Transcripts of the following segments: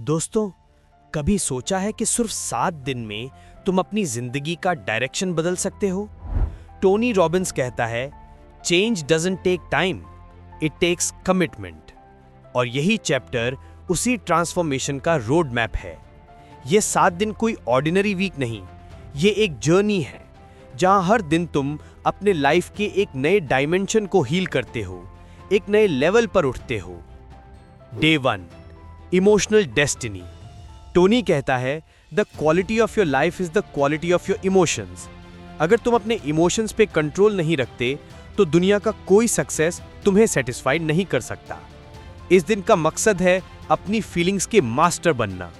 दोस्तों, कभी सोचा है कि सिर्फ़ सात दिन में तुम अपनी ज़िंदगी का डायरेक्शन बदल सकते हो? टोनी रॉबिन्स कहता है, change doesn't take time, it takes commitment. और यही चैप्टर उसी ट्रांसफॉर्मेशन का रोड मैप है। ये सात दिन कोई ऑर्डिनरी वीक नहीं, ये एक जर्नी है, जहाँ हर दिन तुम अपने लाइफ के एक नए डायमेंशन को हील करते हो, एक नए लेवल पर उठते हो। Day one. Emotional destiny Tony कहता है the quality of your life is the quality of your emotions अगर तुम अपने इमोशंस पे कंट्रोल नहीं रखते तो दुनिया का कोई सक्सेस तुम्हें सेटिस्फाइड नहीं कर सकता। इस दिन का मकसद है अपनी फीलिंग्स के मास्टर बनना।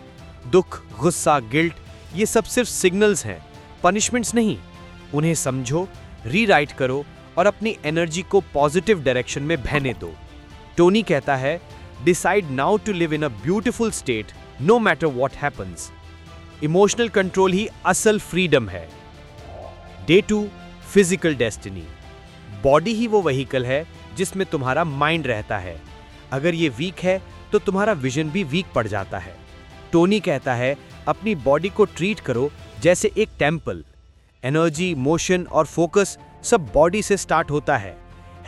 दुख, गुस्सा गिल्ट ये सब सिर्फ़ सिग्नल्स हैं पनिशमेंट्स नहीं। उन्हें समझो रीराइट करो और अपनी एनर्जी को पॉजिटिव डायरेक्शन में बहने दो। टोनी कहता है Decide now to live in a beautiful state, no matter what happens. Emotional control ही असल फ्रीडम है। Day two physical destiny body ही वो वहीकल है जिसमें तुम्हारा माइंड रहता है। अगर ये वीक है तो तुम्हारा विजन भी वीक पड़ जाता है। टोनी कहता है, अपनी बॉडी को ट्रीट करो जैसे एक टेंपल एनर्जी मोशन और फोकस सब बॉडी से स्टार्ट होता है।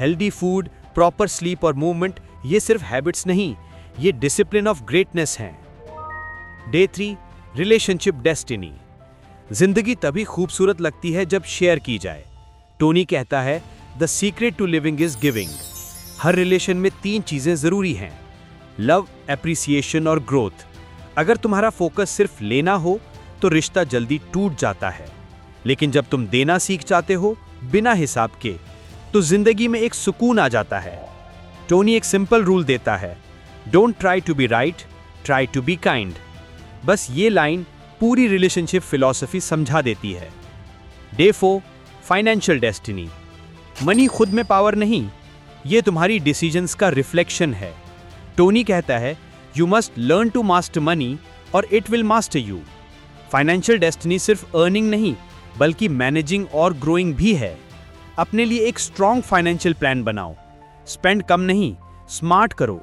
हेल्दी फ़ूड प्रॉपर स्लीप और मूवमेंट ये सिर्फ़ हैबिट्स नहीं, ये डिसिप्लिन ऑफ़ ग्रेटनेस हैं। डे थ्री रिलेशनशिप डेस्टिनी ज़िंदगी तभी खूबसूरत लगती है जब शेयर की जाए। टोनी कहता है the secret to living is giving her relation में तीन चीज़ें ज़रूरी हैं। लव एप्रिसिएशन और ग्रोथ अगर तुम्हारा फोकस सिर्फ़ लेना हो तो रिश्ता जल्दी टूट जाता है। लेकिन जब तुम देना सीख जाते हो, बिना हिसाब के तो ज़िंदगी में एक सुकून आ जाता है। टोनी एक सिंपल रूल देता है। Don't try to be right try to be kind बस ये लाइन पूरी रिलेशनशिप फिलॉसफी समझा देती है। Day four financial destiny money खुद में पावर नहीं, ये तुम्हारी डिसीजंस का रिफ्लेक्शन है। टोनी कहता है you must learn to master money और it will master you financial destiny सिर्फ़ अर्निंग नहीं, बल्कि मैनेजिंग और ग्रोइंग भी है। अपने लिए एक स्ट्रॉन्ग फाइनेंशियल प्लान बनाओ। स्पेंड कम नहीं, स्मार्ट करो।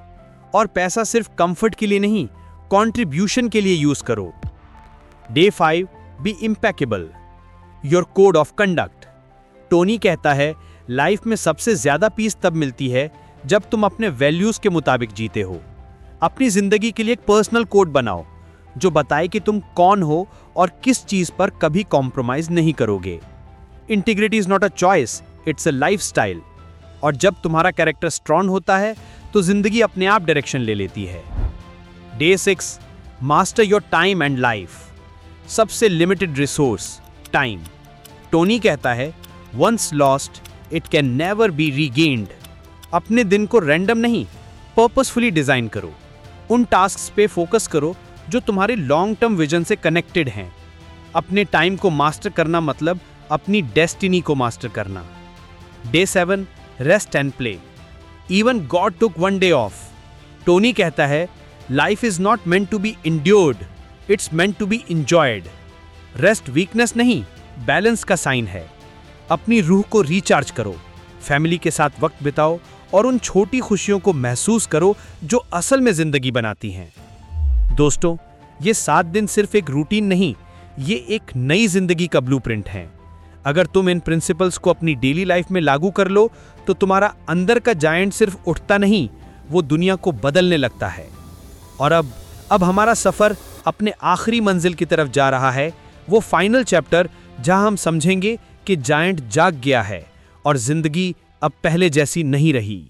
और पैसा सिर्फ़ कंफर्ट के लिए नहीं, कंट्रीब्यूशन के लिए यूज़ करो। Day five, be impeccable. Your code of conduct. Tony कहता है, लाइफ में सबसे ज़्यादा पीस तब मिलती है, जब तुम अपने वैल्यूज़ के मुताबिक जीते हो। अपनी ज़िंदगी के लिए एक पर्सनल कोड बनाओ, जो बताए कि तुम कौन हो और किस चीज़ पर कभी कॉम्प्रोमाइज नहीं करोगे। Integrity is not a choice, it's a lifestyle और जब तुम्हारा कैरेक्टर स्ट्रॉन्ग होता है तो ज़िंदगी अपने आप डायरेक्शन ले लेती है। Day six master your time and life सबसे लिमिटेड रिसोर्स टाइम टोनी कहता है once lost it can never be regained अपने दिन को रैंडम नहीं पर्पसफुली डिज़ाइन करो। उन टास्क पे फोकस करो जो तुम्हारे लॉन्ग टर्म विजन से कनेक्टेड हैं। अपने टाइम को मास्टर करना मतलब अपनी डेस्टिनी को मास्टर करना। Day seven rest and play even God took one day off Tony कहता है life is not meant to be endured it's meant to be enjoyed rest weakness नहीं बैलेंस का साइन है. अपनी रूह को रिचार्ज करो फैमिली के साथ वक्त बिताओ और उन छोटी खुशियों को महसूस करो जो असल में ज़िंदगी बनाती हैं. दोस्तों, ये सात दिन सिर्फ़ एक रूटीन नहीं, ये एक नई ज़िंदगी का ब्लूप्रिंट है. अगर तुम इन प्रिंसिपल्स को अपनी डेली लाइफ में लागू कर लो तो तुम्हारा अंदर का जायंट सिर्फ़ उठता नहीं, वो दुनिया को बदलने लगता है। और अब अब हमारा सफ़र अपने आखिरी मंजिल की तरफ़ जा रहा है, वो फाइनल चैप्टर जहाँ हम समझेंगे कि जायंट जाग गया है, और ज़िंदगी अब पहले जैसी नहीं रही।